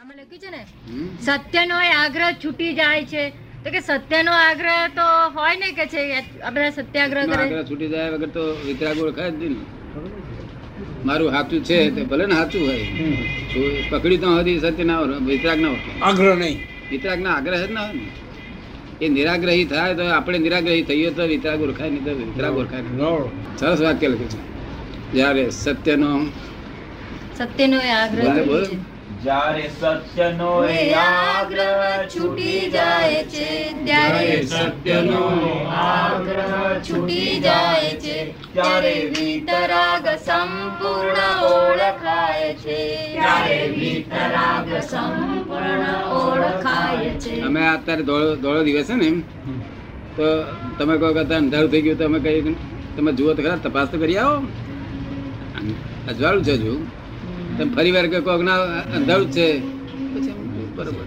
આમાં લખ્યું છે ને? સત્યનો આગ્રહ છૂટી જાય છે. તો કે સત્યનો આગ્રહ તો હોય ને કે છે આપણે સત્યાગ્રહ કરે? આગ્રહ છૂટી જાય વગર તો વિતરાગ ઓળખાય જ નહીં મારું સાચું છે તે ભલે ને સાચું હોય. પકડી તો હતી સત્ય ના હોય વિતરાગ ના હોય આગ્રહ નહીં. વિતરાગ ના આગ્રહ જ ના હોય ને. એ નિરાગ્રહી થાય તો આપણે નિરાગ્રહી થઈએ તો વિતરાગ ઓળખાય નહીં તો વિતરાગ ઓળખાય. સરસ વાક્ય લખ્યું છે. જ્યારે સત્યનો સત્યનો એ આગ્રહ જ્યારે સત્યનો આગ્રહ છૂટી જાય છે ત્યારે સત્યનો આગ્રહ છૂટી જાય છે ત્યારે વિતરાગ સંપૂર્ણ ઓળખાય છે. ત્યારે વિતરાગ સંપૂર્ણ ઓળખાય છે. અમે અત્યારે ધોળો દિવસ છે ને તો તમે કહો કે અંધારું થઈ ગયું તો અમે કહીએ તમે જુઓ તો ખરા તપાસ તો કરી આવો. અજવાળું છે હજુ. તમે ફરી વાર કોક ના અંધારું છે. પછી બરોબર.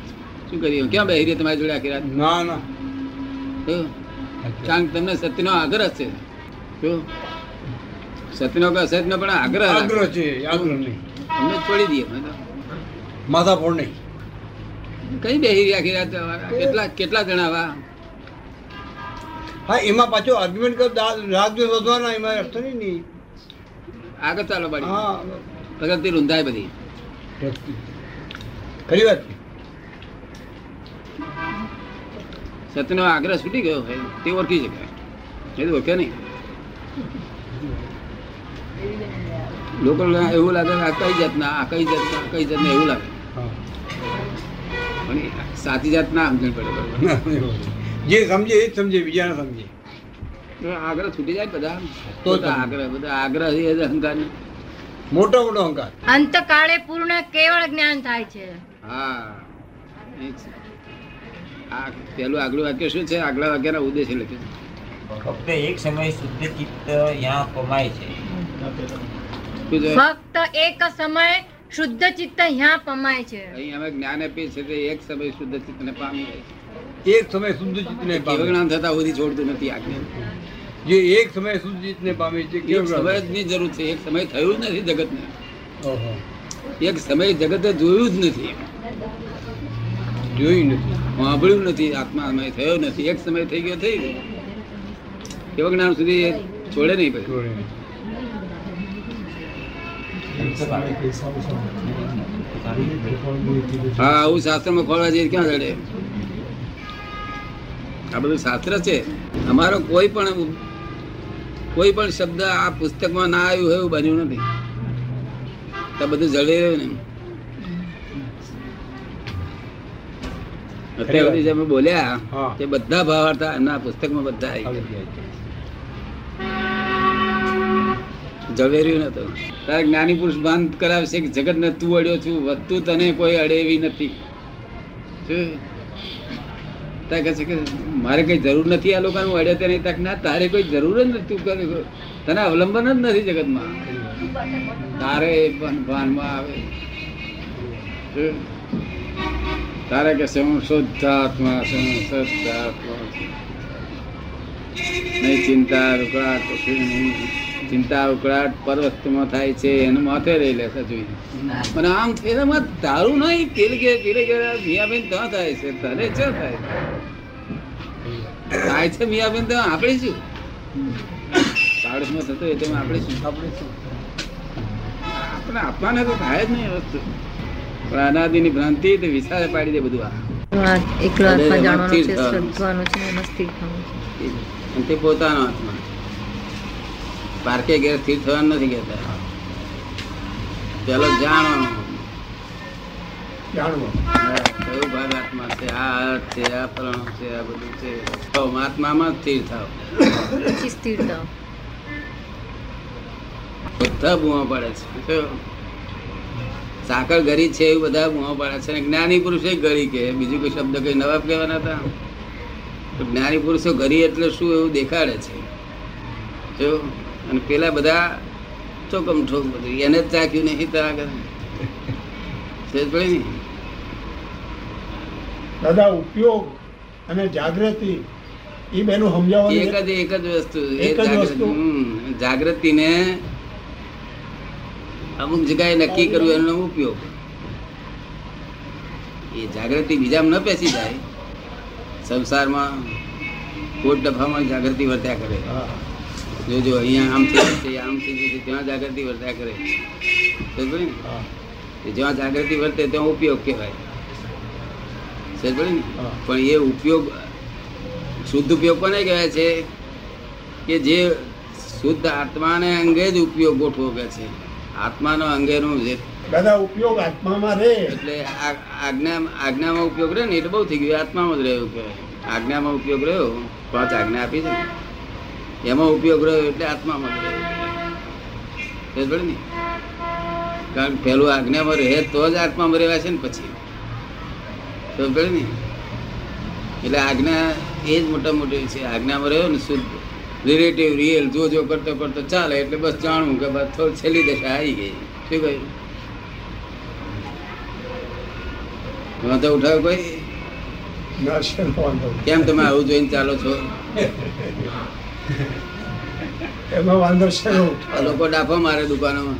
શું કરીએ? ક્યાં બેહી રહી તમારી જોડે આખી રાત? ના ના. કારણ કે તમને સત્યનો આગ્રહ છે? સત્યનો કે અસત્યનો પણ આગ્રહ? આગ્રહ છે આગ્રહ નહીં. અમને છોડી દઈએ. માથા ફોડ નહીં. કઈ બેહી રહી આખી કેટલા કેટલા જણા આવા? હા એમાં પાછો આર્ગ્યુમેન્ટ કર રાગ જો વધવાના એમાં અર્થ નહીં. આગળ ચાલો બાળી. હા. પ્રગતિ રૂંધાય બધી. ખરી વાત. સત્યનો આગ્રહ છૂટી ગયો હોય તે ઓળખી શકાય. એ તો ઓળખે નહીં. લોકો એવું લાગે આ કઈ જાતના આ કઈ જાતના આ કઈ જાતના એવું લાગે. પણ સાચી જાત ના સમજણ પડે જે સમજે એ જ સમજે બીજાને સમજે. આગ્રહ છૂટી જાય બધા. તો તો આગ્રહ બધા આગ્રહ એ જ અહંકાર મોટો મોટો અહંકાર. અંતકાળે પૂર્ણ કેવળ જ્ઞાન થાય છે. હા આ પેલું આગલું વાક્ય શું છે? આગલા વાક્યના ઉદ્દેશ્ય લખ્યું ફક્ત એક સમય શુદ્ધ ચિત્ત ત્યાં પમાય છે. ફક્ત એક સમય શુદ્ધ ચિત્ત ત્યાં પમાય છે. અહીં અમે જ્ઞાન આપીએ છીએ તે એક સમય શુદ્ધ ચિત્તને પામી જાય એક સમય શુદ્ધ ચિત્તને પામી જ્ઞાન થતા સુધી છોડતું નથી આજ્ઞા જે એક સમય ચિત્તને પામે છે એક કેવું સમયની જરૂર છે એક સમય થયું જ નથી જગતને. એક સમય જગતે જોયું જ નથી. જોયું નથી. સાંભળ્યું નથી આત્મા સમય થયો નથી એક સમય થઈ ગયો થઈ ગયો. કેવળ જ્ઞાન સુધી છોડે નહીં પછી. હા આવું શાસ્ત્રમાં ખોલવા જઈએ ક્યાં જડે? આ બધું શાસ્ત્ર છે. અમારો કોઈ પણ કોઈ પણ શબ્દ આ પુસ્તકમાં ના આવ્યું હોય એવું બન્યું નથી. તો બધું જળી રહ્યું ને. અત્યારે જે અમે બોલ્યા તે બધા ભાવ હતા એમના પુસ્તકમાં બધા આવી જવેર્યું નતું તારે જ્ઞાની પુરુષ ભાન કરાવશે કે જગત ને તું અડ્યો છું? વધતું તને કોઈ અડે એવી નથી શું? છે કે મારે કઈ જરૂર નથી આ લોકોનું અડે તે નહીં તાક ના, તારે કોઈ જરૂર જ નથી તું તને અવલંબન જ નથી જગતમાં. તારે પણ ભાનમાં આવે. તારે કે છે, હું શુદ્ધાત્મા છું શુદ્ધાત્મા છું. નહીં, ચિંતા નહીં. ચિંતા ઉકળાટ પર વસ્તુમાં થાય છે, એનું માથે રહી લે જોઈએ અને આમ એનામાં તારું નહીં પેલે કે પેલે કે મિયાબેન ત્યાં થાય છે, તને ક્યાં થાય? થાય છે મિયાબેન તો આપણે શું? ચાળીસમાં થતો એ તો આપણે શું આપણે શું આપણે આપવાને તો થાય જ નહીં વસ્તુ. પણ અનાદિની ભ્રાંતિ તે વિશાળ પાડી દે બધું આ. એકલો આત્મા જાણવાનો છે થવાનું. શ્રદ્ધવાનું છે અને સ્થિર થવાનું છે. પોતાનો આત્મા પાર્કે ઘેર સ્થિર થવાનું નથી કહેતા. પેલો જાણવાનું. જાણવું. કયો ભાગ આત્મા છે? આ અર્થ છે આ ફલાણું છે આ બધું છે. તો આત્મામાં જ સ્થિર થાવ બધા બુમા પાડે છે? સાકર ગરી છે એવું બધા બુમા પાડે છે. અને જ્ઞાની પુરુષે ગરી કે બીજું કોઈ શબ્દ કઈ નવા કહેવાના હતા? તો જ્ઞાની પુરુષો ગરી એટલે શું એવું દેખાડે છે? જો? અને પેલા બધા ચોકમ ઠોક બધું. એને જ ચાખ્યું નહીં તો આગળ ને? દાદા ઉપયોગ અને જાગૃતિ એ બેનું એક જ એક જ વસ્તુ એક જ વસ્તુ. જાગૃતિને અમુક જગ્યાએ નક્કી કરવું એનો ઉપયોગ. એ જાગૃતિ બીજામાં ન પેસી જાય. સંસારમાં કોટ ડફામાં જાગૃતિ વર્ત્યા કરે. જોજો જો જો અહીંયા આમ થઈ આમ થઈ ત્યાં જાગૃતિ વર્ત્યા કરે. જ્યાં જાગૃતિ વર્તે ત્યાં ઉપયોગ કહેવાય. પણ એ ઉપયોગ શુદ્ધ ઉપયોગ કોને કહેવાય છે? કે જે શુદ્ધ આત્માને અંગે જ ઉપયોગ ગોઠવો કે છે. આત્માનો અંગેનો જે દાદા ઉપયોગ આત્મામાં રહે. એટલે આજ્ઞા આજ્ઞામાં ઉપયોગ રહે ને એટલે બહુ થઈ ગયું. આત્મામાં જ રહ્યો કે આજ્ઞામાં ઉપયોગ રહ્યો? પાંચ આજ્ઞા આપી છે. ને એમાં ઉપયોગ રહ્યો એટલે આત્મામાં જ રહ્યો ને? કારણ કે પેલું આજ્ઞામાં રહે તો જ આત્મામાં રહેવાય છે ને પછી. સમજ ને એટલે આજ્ઞા એ જ મોટા મોટી છે. આજ્ઞામાં રહ્યો ને શુદ્ધ. રિલેટિવ રિયલ જો જો કરતો કરતો ચાલે એટલે બસ જાણવું કે બસ થોડી છેલ્લી દશા આવી ગઈ. શું કહ્યું? વાંધો ઉઠાવ કોઈ? કેમ તમે આવું જોઈને ચાલો છો? એમાં વાંધો છે લોકો ડાફો મારે દુકાનોમાં.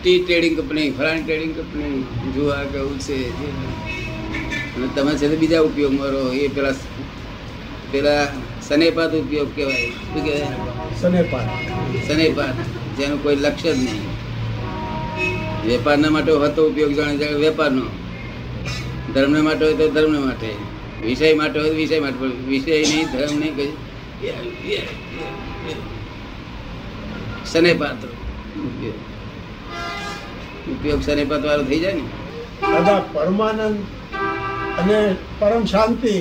ટી ટ્રેડિંગ કંપની ફલાણી ટ્રેડિંગ કંપની જોવા કેવું છે. અને તમે છે બીજા ઉપયોગમાં રહો એ પેલા પેલા સનેપાત ઉપયોગ કહેવાય. શું કહેવાય? સનેપાત. સનેપાત. જેનું કોઈ લક્ષ્ય જ નહીં. વેપારના માટે હતો ઉપયોગ જાણે જાણે વેપારનો. ધર્મને માટે હોય તો ધર્મને માટે. વિષય માટે હોય તો વિષય માટે. પણ વિષય નહીં ધર્મ નહીં કઈ. સનેપાત ઉપયોગ. ઉપયોગ સનેપાત વાળો થઈ જાય ને? દાદા પરમાનંદ અને પરમ શાંતિ.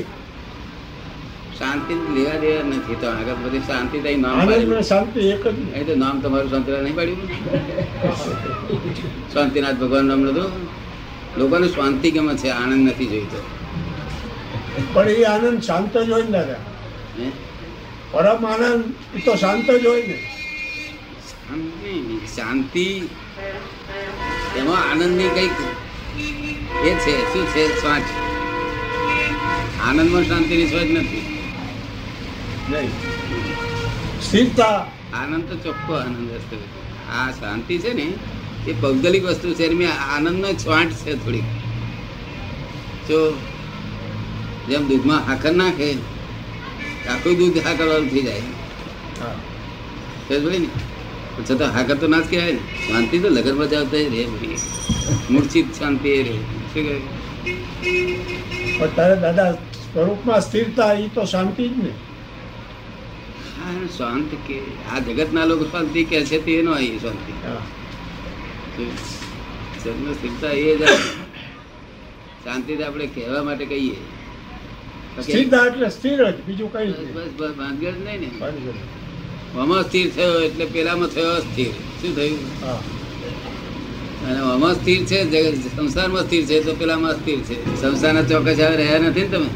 શાંતિ લેવા દેવા નથી તો આગળ બધી શાંતિ તો નામ આનંદ શાંતિ એક જ એ તો નામ તમારું શાંતિલાલ નહીં પાડ્યું? શાંતિનાથ ભગવાન નામ નતું લોકોને શાંતિ ગમે છે આનંદ નથી જોઈતો. પણ એ આનંદ શાંત જ હોય ને દાદા. પરમ આનંદ એ તો શાંત જ હોય ને. શાંતિ એમાં એમાં આનંદની કંઈક એ છે શું છે શ્વાસ આનંદમાં શાંતિની શ્વાસ નથી. નહીં સ્થિરતા. આનંદ તો ચોખ્ખો આનંદ હશે આ શાંતિ છે ને એ ભૌગોલિક વસ્તુ છે એની આનંદનો છાંટ છે થોડીક. જો જેમ દૂધમાં હાકર નાખે આખું દૂધ હાકર વાળું થઈ જાય. પડી ને. છતાં હાકર તો ના જ કહેવાય ને. શાંતિ તો લગન બજાવતા રે ભાઈ. મૂર્છિત શાંતિ એ રે શું કહે? તારે દાદા સ્વરૂપમાં સ્થિરતા એ તો શાંતિ જ ને. હા શાંત કે આ જગતના લોકો શાંતિ કે છે તે નો અહીં શાંતિ. જન્મ સ્થિરતા એ જ શાંતિ આપણે કહેવા માટે કહીએ. સ્થિરતા એટલે સ્થિર જ બીજું કઈ બસ બસ બસ જ નહીં ને. આમાં સ્થિર થયો એટલે પેલામાં થયો અસ્થિર. શું થયું? હા. અને આમાં સ્થિર છે સંસારમાં સ્થિર છે તો પેલામાં અસ્થિર છે. સંસારના ચોક્કસ હવે રહ્યા નથી ને તમે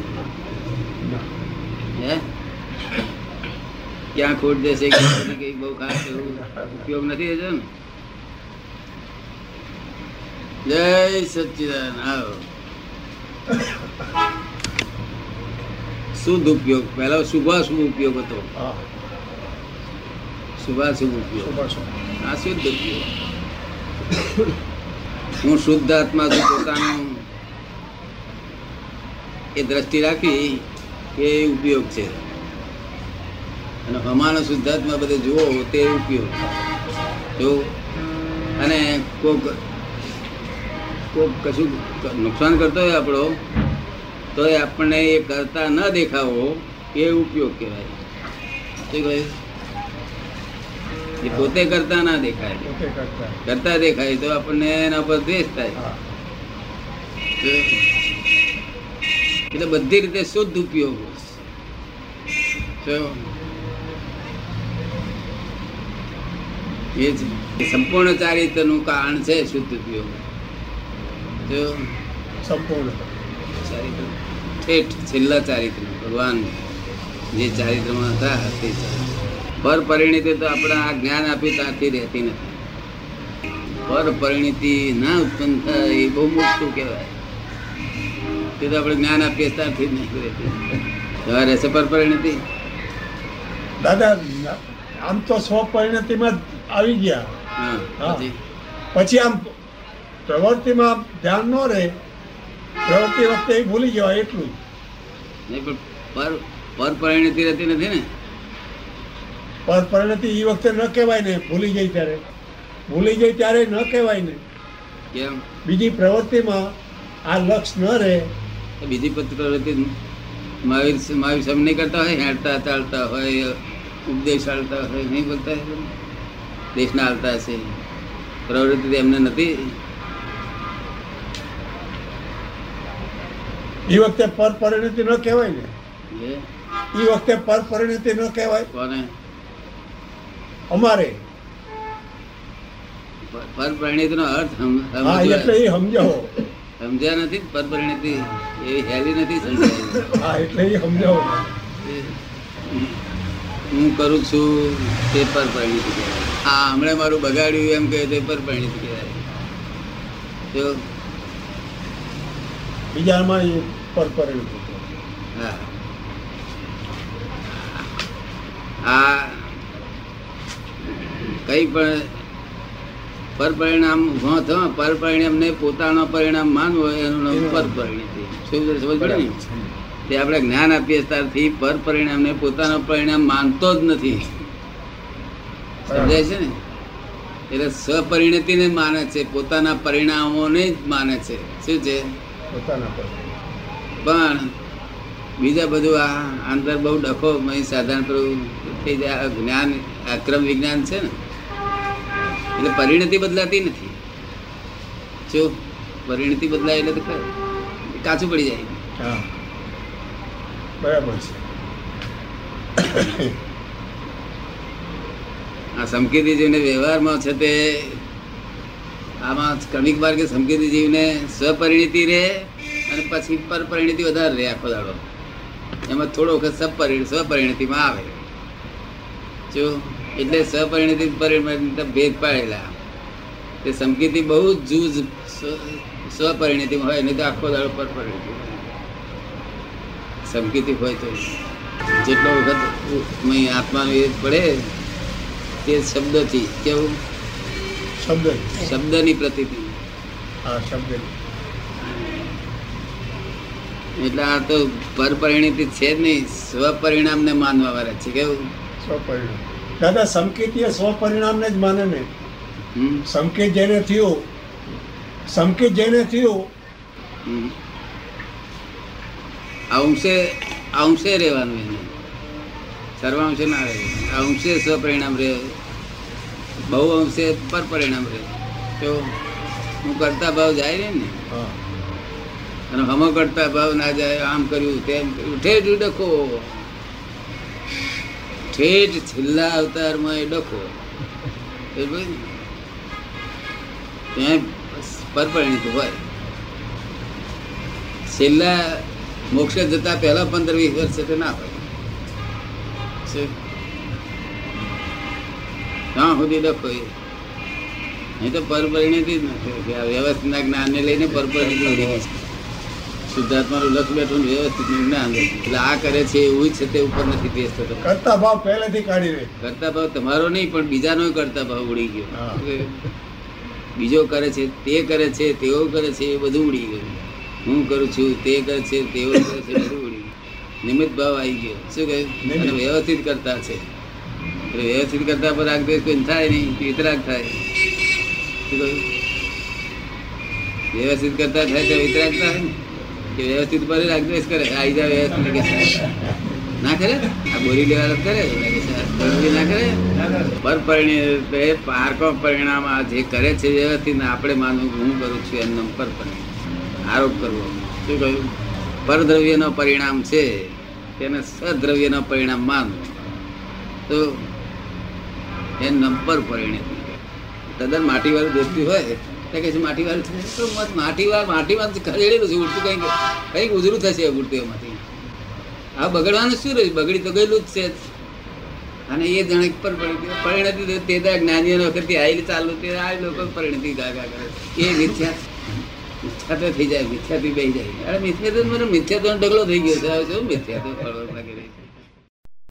ના. હે ક્યાં ખોટ દેશે કઈ બહુ ખાસ ઉપયોગ નથી થતો ને? જય સચિદાન આવો. શુદ્ધ ઉપયોગ પહેલા શુભાશુભ ઉપયોગ હતો. શુભાશુભ ઉપયોગ. આ શુદ્ધ ઉપયોગ. હું શુદ્ધ આત્મા છું પોતાનું. એ દ્રષ્ટિ રાખી એ ઉપયોગ છે. અને અમારા શુદ્ધાત્મા બધે જુઓ તે ઉપયોગ. જો અને કોક કોક કશું નુકસાન કરતો હોય આપણો તો એ આપણને એ કરતા ન દેખાવો એ ઉપયોગ કહેવાય. શું કહે? એ પોતે કરતા ના દેખાય. કરતા. કરતા દેખાય તો આપણને એના પર દ્વેષ થાય. એટલે બધી રીતે શુદ્ધ ઉપયોગ. એ જ સંપૂર્ણ ચારિત્રનું કારણ છે શુદ્ધ ઉપયોગ. જો સંપૂર્ણ. ચારિત્ર ઠેઠ છેલ્લા ચારિત્ર ભગવાન જે ચારિત્રમાં હતા તે પર પરિણીતિ તો આપણા આ જ્ઞાન આપી ત્યાંથી રહેતી નથી. પર પરિણીતિ ના ઉત્પન્ન થાય એ બહુ મોટું કહેવાય. તે તો આપણે જ્ઞાન આપીએ ત્યાંથી જ નહીં રહેતી. હવે રહેશે પર પરિણીતિ? દાદા આમ તો સ્વપરિણતિમાં આવી ગયા. પછી? આમ પ્રવૃત્તિમાં ધ્યાન ન રહે પ્રવૃત્તિ વખતે એ ભૂલી જવાય એટલું નહીં પણ પર પર પરિણતિ રહેતી નથી ને? પર પરિણતિ એ વખતે ન કહેવાય ને ભૂલી જાય ત્યારે. ભૂલી જાય ત્યારે ન કહેવાય ને. કેમ? બીજી પ્રવૃત્તિમાં આ લક્ષ ન રહે. બીજી પ્રવૃત્તિ મહાવીર મહાવીર સમ નહીં કરતા હોય? હેડતા ચાલતા હોય ઉપદેશ ચાલતા હોય નહીં બોલતા હોય દેશના હાલતા હશે. પ્રવૃત્તિ એમને નથી. એ વખતે પર પરિણતિ ન કહેવાય ને. એ વખતે પર પરિણતિ ન કહેવાય. કોને? અમારે. પર પરિણતિનો અર્થ હા એટલે એ સમજાવો. સમજ્યા નથી પર પરિણતિ? એ હેલી નથી સમજાય. હા એટલે એ સમજાવો હું કરું છું તે પર પરિણતિ કહેવાય. હા હમણાં મારું બગાડ્યું એમ કહે તે પર પરિણિત કહેવાય. જો બીજામાં પર પરિણિત હા. આ કઈ પણ પર પરિણામ ઊભો થયો પર પરિણામને પોતાનો પરિણામ માનવો એનું નામ પર પરિણતિ શું સમજ પડે ને તે આપણે જ્ઞાન આપીએ ત્યારથી પર પરિણામને પોતાનો પરિણામ માનતો જ નથી. સમજાય છે ને? એટલે સ્વપરિણતિને ને માને છે પોતાના પરિણામોને જ માને છે. શું છે? પણ બીજા બધું આ અંદર બહુ ડખો સાધારણ પેલું થઈ જાય આ જ્ઞાન આક્રમ વિજ્ઞાન છે ને? એટલે પરિણતિ બદલાતી નથી. જો પરિણતિ બદલાય એટલે તો. કાચું પડી જાય. હા. બરાબર છે. આ સમકેતી જીવને વ્યવહારમાં છે તે આમાં ક્રમિક માર્ગે સમકેતી જીવને સ્વપરિણતિ રહે અને પછી પરપરિણતિ વધારે રહે આખો દાડો. એમાં થોડો વખત સપરિણ, સ્વપરિણિતિમાં આવે. જો એટલે સ્વપરિણતિ પરિણિત ભેદ પાડેલા. તે સમકેતી બહુ જ જૂજ સ્વ- હોય, નહીં તો આખો દાડો પરપરિણતિ હોય. સમકેતી હોય તો. જેટલો વખત મય આત્માનો એ પડે તે શબ્દથી કેવું? શબ્દ. શબ્દની પ્રતિતિ. હા શબ્દ. એટલે આ તો પરપરિણીતિ છે જ નહીં સ્વપરિણામને માનવા વાળા છે કેવું? સ્વપરિણામ. દાદા સંકેતીય સ્વપરિણામને જ માને ને? સંકેત જેને થયો સંકેત જેને થયો અંશે અંશે રહેવાનું એને. સર્વાંશે ના રહે અંશે સ્વપરિણામ રહે બહુ અંશે પર પરિણામ રહે. તો હું કરતા ભાવ જાય ને ને. હા. અને હમો કરતા ભાવ ના જાય આમ કર્યું તેમ કર્યું. ઠેઠ ડખો. ઠેઠ છેલ્લા અવતારમાં એ ડખો. પરપરિણિત હોય. છેલ્લા મોક્ષ જતા પહેલા પંદર વીસ વર્ષ ના હોય? ત્યાં સુધી ડખો એ નહીં તો પરપરિણિત જ નથી. વ્યવસ્થિતના જ્ઞાનને લઈને પરપરિણિત શુદ્ધાત્માનું લક્ષ બેઠું વ્યવસ્થિત જ્ઞાન એટલે આ કરે છે એવું છે તે ઉપર નથી પેશ થતો કરતા ભાવ પહેલેથી કાઢી રહે કરતા ભાવ તમારો નહીં પણ બીજાનો કરતા ભાવ ઉડી ગયો. બીજો કરે છે તે કરે છે તેઓ કરે છે એ બધું ઉડી ગયું. હું કરું છું તે કરે છે તેઓ કરે છે બધું ઉડી ગયું. નિમિત્ત ભાવ આવી ગયો. શું કહ્યું? વ્યવસ્થિત કરતા છે. વ્યવસ્થિત કરતા પર રાગદ્વેષ કોઈ થાય નહીં વિતરાગ થાય. વ્યવસ્થિત કરતા થાય તો વિતરાગ થાય ને? કે વ્યવસ્થિત પર રાગદ્વેષ કરે આવી જાય વ્યવસ્થિત કે ના કરે? આ બોરી લેવા કરે? ના કરે? પર પરિણિત એ પારકો પરિણામ આ જે કરે છે વ્યવસ્થિત આપણે માનવું હું કરું છું એમનો પર પરિણામ. આરોપ કરવો. શું કહ્યું? પરદ્રવ્યનો પરિણામ છે, તેને સદ્રવ્યનો પરિણામ માનવું. તો એ નંબર પરિણતિ તદ્દન માટીવાળું દેખતી હોય તો કે છે, માટીવાળું મત માટીવાર માટીમાં ખરેડેલું છે, ઉડતું કંઈક કંઈક ઉજરું થશે ઉડતું એમાંથી આ બગડવાનું શું રહ્યું? બગડી તો ગયેલું જ છે. અને એ જાણે પર પરિણતિ તો ત્યાં જ્ઞાનીઓ વખતથી આવેલી ચાલુ, તે આ લોકો પરિણતિ ગાગા કરે એ મિથ્યા મિથ્યા તો થઈ જાય મિથ્યાથી બેસી જાય. અરે મિથ્યા તો મને મિથ્યા તો ઢગલો થઈ ગયો છે. મિથ્યા તો